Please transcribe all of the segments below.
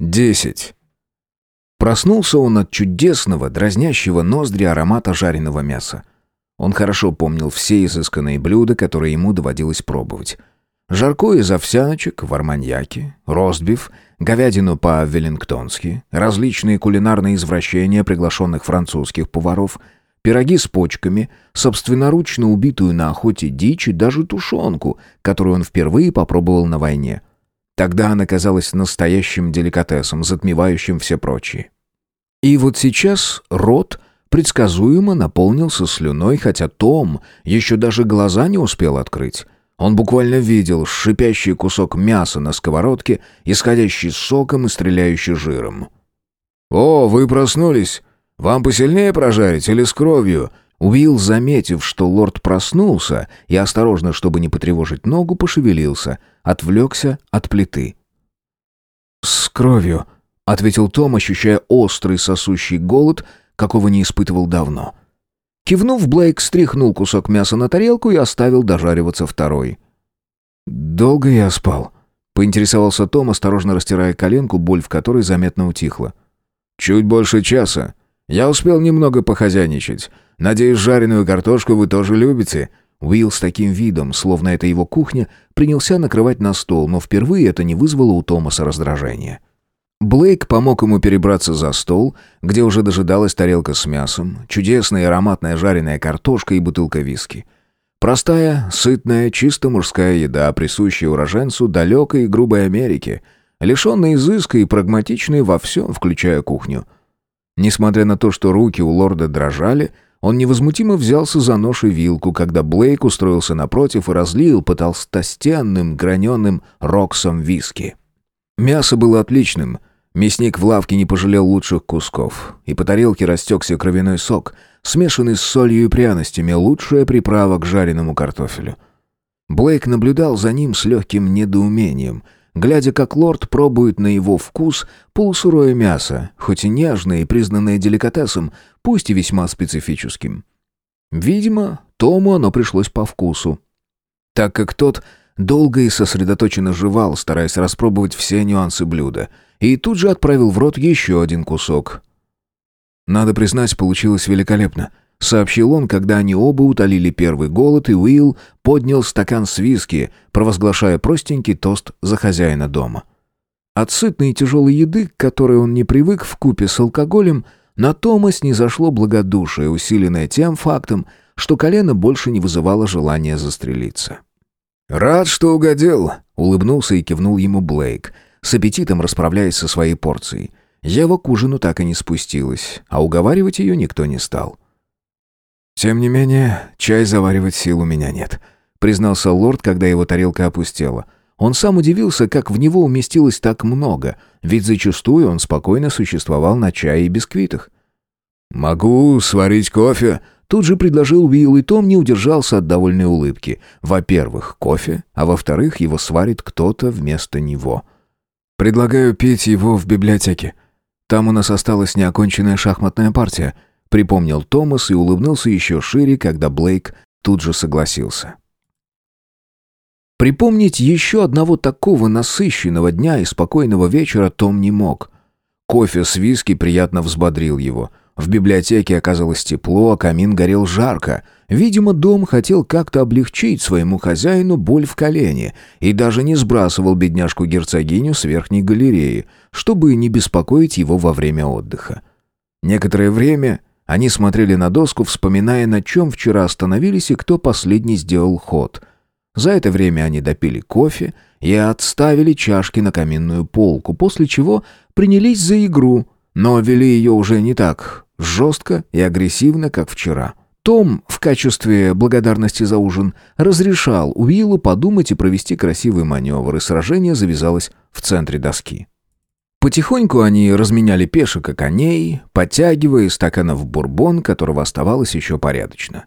Десять. Проснулся он от чудесного, дразнящего ноздри аромата жареного мяса. Он хорошо помнил все изысканные блюда, которые ему доводилось пробовать. Жаркое из овсяночек в ростбиф, говядину по-веллингтонски, различные кулинарные извращения приглашенных французских поваров, пироги с почками, собственноручно убитую на охоте дичь и даже тушенку, которую он впервые попробовал на войне – Тогда она казалась настоящим деликатесом, затмевающим все прочие. И вот сейчас рот предсказуемо наполнился слюной, хотя Том еще даже глаза не успел открыть. Он буквально видел шипящий кусок мяса на сковородке, исходящий соком и стреляющий жиром. «О, вы проснулись! Вам посильнее прожарить или с кровью?» Уилл, заметив, что лорд проснулся, и осторожно, чтобы не потревожить ногу, пошевелился, отвлекся от плиты. «С кровью», — ответил Том, ощущая острый сосущий голод, какого не испытывал давно. Кивнув, Блейк стряхнул кусок мяса на тарелку и оставил дожариваться второй. «Долго я спал?» — поинтересовался Том, осторожно растирая коленку, боль в которой заметно утихла. «Чуть больше часа. Я успел немного похозяйничать. Надеюсь, жареную картошку вы тоже любите?» Уилл с таким видом, словно это его кухня, принялся накрывать на стол, но впервые это не вызвало у Томаса раздражения. Блейк помог ему перебраться за стол, где уже дожидалась тарелка с мясом, чудесная ароматная жареная картошка и бутылка виски. Простая, сытная, чисто мужская еда, присущая уроженцу далекой и грубой Америки, лишенная изыска и прагматичной во всем, включая кухню. Несмотря на то, что руки у лорда дрожали, он невозмутимо взялся за нож и вилку, когда Блейк устроился напротив и разлил по толстостенным граненым роксом виски. Мясо было отличным. Мясник в лавке не пожалел лучших кусков. И по тарелке растекся кровяной сок, смешанный с солью и пряностями, лучшая приправа к жареному картофелю. Блейк наблюдал за ним с легким недоумением — глядя, как лорд пробует на его вкус полусырое мясо, хоть и нежное и признанное деликатесом, пусть и весьма специфическим. Видимо, Тому оно пришлось по вкусу, так как тот долго и сосредоточенно жевал, стараясь распробовать все нюансы блюда, и тут же отправил в рот еще один кусок. Надо признать, получилось великолепно — сообщил он, когда они оба утолили первый голод, и Уилл поднял стакан с виски, провозглашая простенький тост за хозяина дома. От сытной и тяжелой еды, к которой он не привык в купе с алкоголем, на Тома снизошло благодушие, усиленное тем фактом, что колено больше не вызывало желания застрелиться. «Рад, что угодил», — улыбнулся и кивнул ему Блейк, с аппетитом расправляясь со своей порцией. Ева к ужину так и не спустилась, а уговаривать ее никто не стал. «Тем не менее, чай заваривать сил у меня нет», — признался лорд, когда его тарелка опустела. Он сам удивился, как в него уместилось так много, ведь зачастую он спокойно существовал на чае и бисквитах. «Могу сварить кофе», — тут же предложил Уилл, и Том не удержался от довольной улыбки. Во-первых, кофе, а во-вторых, его сварит кто-то вместо него. «Предлагаю пить его в библиотеке. Там у нас осталась неоконченная шахматная партия», Припомнил Томас и улыбнулся еще шире, когда Блейк тут же согласился. Припомнить еще одного такого насыщенного дня и спокойного вечера Том не мог. Кофе с виски приятно взбодрил его. В библиотеке оказалось тепло, а камин горел жарко. Видимо, дом хотел как-то облегчить своему хозяину боль в колене и даже не сбрасывал бедняжку-герцогиню с верхней галереи, чтобы не беспокоить его во время отдыха. Некоторое время они смотрели на доску, вспоминая, на чем вчера остановились и кто последний сделал ход. За это время они допили кофе и отставили чашки на каминную полку, после чего принялись за игру, но вели ее уже не так жестко и агрессивно, как вчера. Том, в качестве благодарности за ужин, разрешал Уиллу подумать и провести красивый маневр, и сражение завязалось в центре доски. Потихоньку они разменяли пешек и коней, подтягивая из стаканов бурбон, которого оставалось еще порядочно.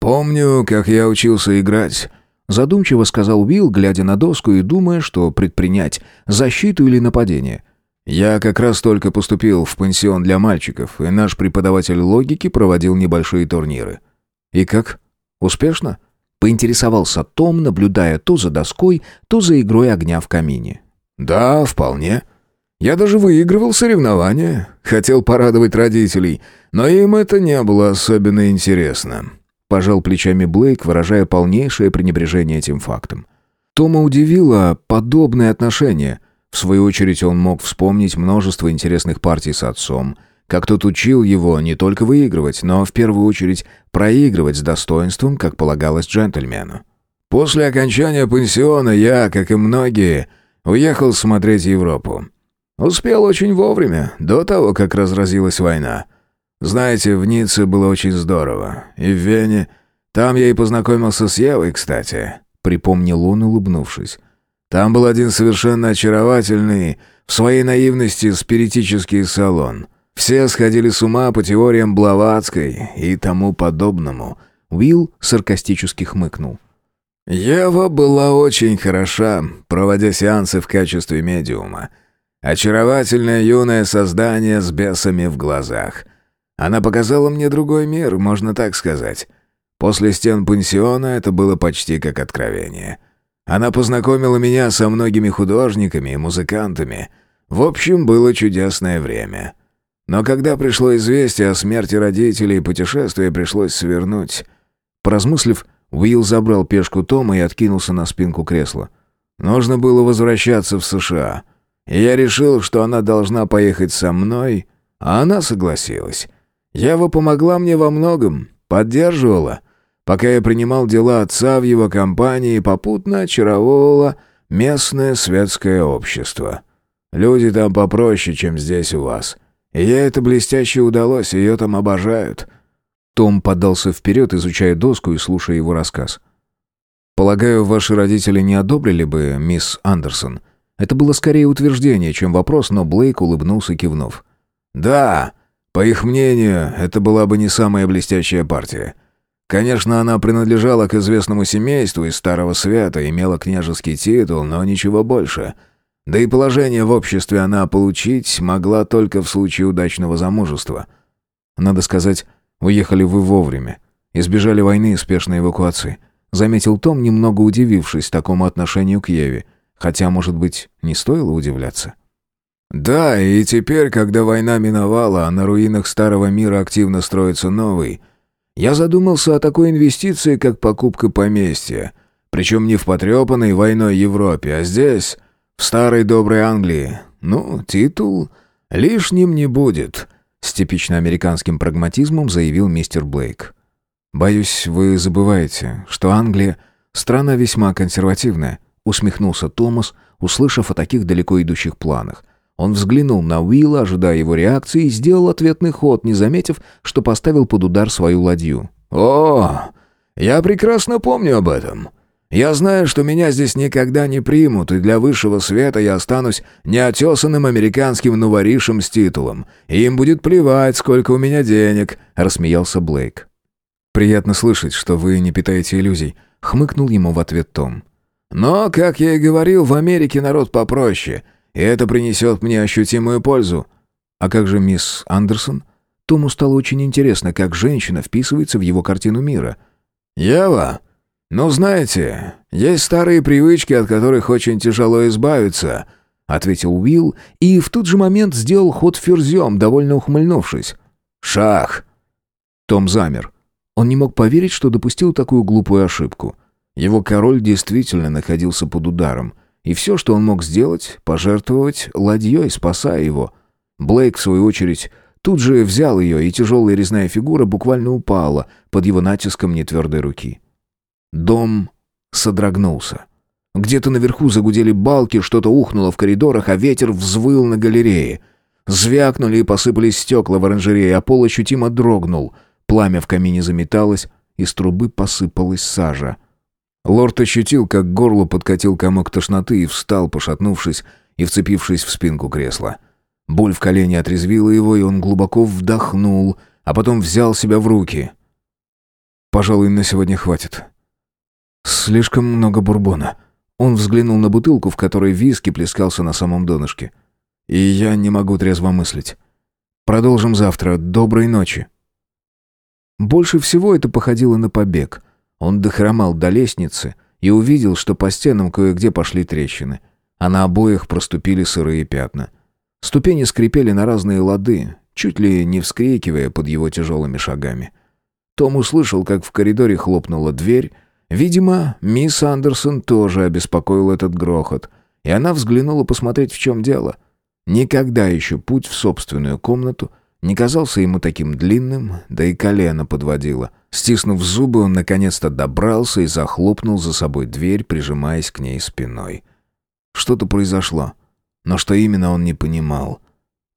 «Помню, как я учился играть», — задумчиво сказал Уилл, глядя на доску и думая, что предпринять — защиту или нападение. «Я как раз только поступил в пансион для мальчиков, и наш преподаватель логики проводил небольшие турниры». «И как? Успешно?» — поинтересовался Том, наблюдая то за доской, то за игрой огня в камине. «Да, вполне». Я даже выигрывал соревнования, хотел порадовать родителей, но им это не было особенно интересно. Пожал плечами Блейк, выражая полнейшее пренебрежение этим фактом. Тома удивило подобное отношение. В свою очередь он мог вспомнить множество интересных партий с отцом, как тот учил его не только выигрывать, но в первую очередь проигрывать с достоинством, как полагалось джентльмену. После окончания пансиона я, как и многие, уехал смотреть Европу. Успел очень вовремя, до того, как разразилась война. Знаете, в Ницце было очень здорово. И в Вене. Там я и познакомился с Евой, кстати», — припомнил он, улыбнувшись. «Там был один совершенно очаровательный, в своей наивности, спиритический салон. Все сходили с ума по теориям Блаватской и тому подобному». Уилл саркастически хмыкнул. «Ева была очень хороша, проводя сеансы в качестве медиума». Очаровательное юное создание с бесами в глазах. Она показала мне другой мир, можно так сказать. После стен пансиона это было почти как откровение. Она познакомила меня со многими художниками и музыкантами. В общем, было чудесное время. Но когда пришло известие о смерти родителей, путешествие пришлось свернуть. Поразмыслив, Уилл забрал пешку Тома и откинулся на спинку кресла. Нужно было возвращаться в США — я решил, что она должна поехать со мной, а она согласилась. Ева помогла мне во многом, поддерживала, пока я принимал дела отца в его компании и попутно очаровывала местное светское общество. Люди там попроще, чем здесь у вас. И ей это блестяще удалось, ее там обожают». Том подался вперед, изучая доску и слушая его рассказ. «Полагаю, ваши родители не одобрили бы мисс Андерсон?» Это было скорее утверждение, чем вопрос, но Блейк улыбнулся, кивнув. «Да, по их мнению, это была бы не самая блестящая партия. Конечно, она принадлежала к известному семейству из Старого Света, имела княжеский титул, но ничего больше. Да и положение в обществе она получить могла только в случае удачного замужества. Надо сказать, уехали вы вовремя. Избежали войны и спешной эвакуации», — заметил Том, немного удивившись такому отношению к Еве. Хотя, может быть, не стоило удивляться. «Да, и теперь, когда война миновала, а на руинах старого мира активно строится новый, я задумался о такой инвестиции, как покупка поместья. Причем не в потрепанной войной Европе, а здесь, в старой доброй Англии. Ну, титул лишним не будет», — с типично американским прагматизмом заявил мистер Блейк. «Боюсь, вы забываете, что Англия — страна весьма консервативная усмехнулся Томас, услышав о таких далеко идущих планах. Он взглянул на Уилла, ожидая его реакции, и сделал ответный ход, не заметив, что поставил под удар свою ладью. «О, я прекрасно помню об этом. Я знаю, что меня здесь никогда не примут, и для высшего света я останусь неотесанным американским новоришем с титулом. Им будет плевать, сколько у меня денег», — рассмеялся Блейк. «Приятно слышать, что вы не питаете иллюзий», — хмыкнул ему в ответ Том. Но, как я и говорил, в Америке народ попроще, и это принесет мне ощутимую пользу. А как же мисс Андерсон? Тому стало очень интересно, как женщина вписывается в его картину мира. «Ева, ну знаете, есть старые привычки, от которых очень тяжело избавиться», — ответил Уилл и в тот же момент сделал ход ферзем, довольно ухмыльнувшись. «Шах!» Том замер. Он не мог поверить, что допустил такую глупую ошибку. Его король действительно находился под ударом, и все, что он мог сделать, пожертвовать ладьей, спасая его. Блейк, в свою очередь, тут же взял ее, и тяжелая резная фигура буквально упала под его натиском нетвердой руки. Дом содрогнулся. Где-то наверху загудели балки, что-то ухнуло в коридорах, а ветер взвыл на галерее. Звякнули и посыпались стекла в оранжерее, а пол ощутимо дрогнул. Пламя в камине заметалось, из трубы посыпалась сажа. Лорд ощутил, как горло подкатил комок тошноты и встал, пошатнувшись и вцепившись в спинку кресла. Боль в колене отрезвила его, и он глубоко вдохнул, а потом взял себя в руки. «Пожалуй, на сегодня хватит. Слишком много бурбона». Он взглянул на бутылку, в которой виски плескался на самом донышке. «И я не могу трезво мыслить. Продолжим завтра. Доброй ночи». Больше всего это походило на побег — он дохромал до лестницы и увидел, что по стенам кое-где пошли трещины, а на обоях проступили сырые пятна. Ступени скрипели на разные лады, чуть ли не вскрикивая под его тяжелыми шагами. Том услышал, как в коридоре хлопнула дверь. Видимо, мисс Андерсон тоже обеспокоил этот грохот, и она взглянула посмотреть, в чем дело. Никогда еще путь в собственную комнату не казался ему таким длинным, да и колено подводило. Стиснув зубы, он наконец-то добрался и захлопнул за собой дверь, прижимаясь к ней спиной. Что-то произошло, но что именно он не понимал.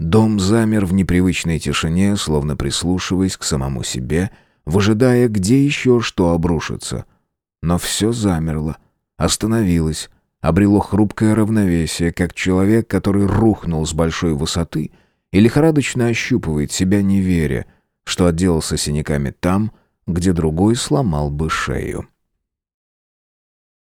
Дом замер в непривычной тишине, словно прислушиваясь к самому себе, выжидая, где еще что обрушится. Но все замерло, остановилось, обрело хрупкое равновесие, как человек, который рухнул с большой высоты и лихорадочно ощупывает себя, не веря, что отделался синяками там, где другой сломал бы шею.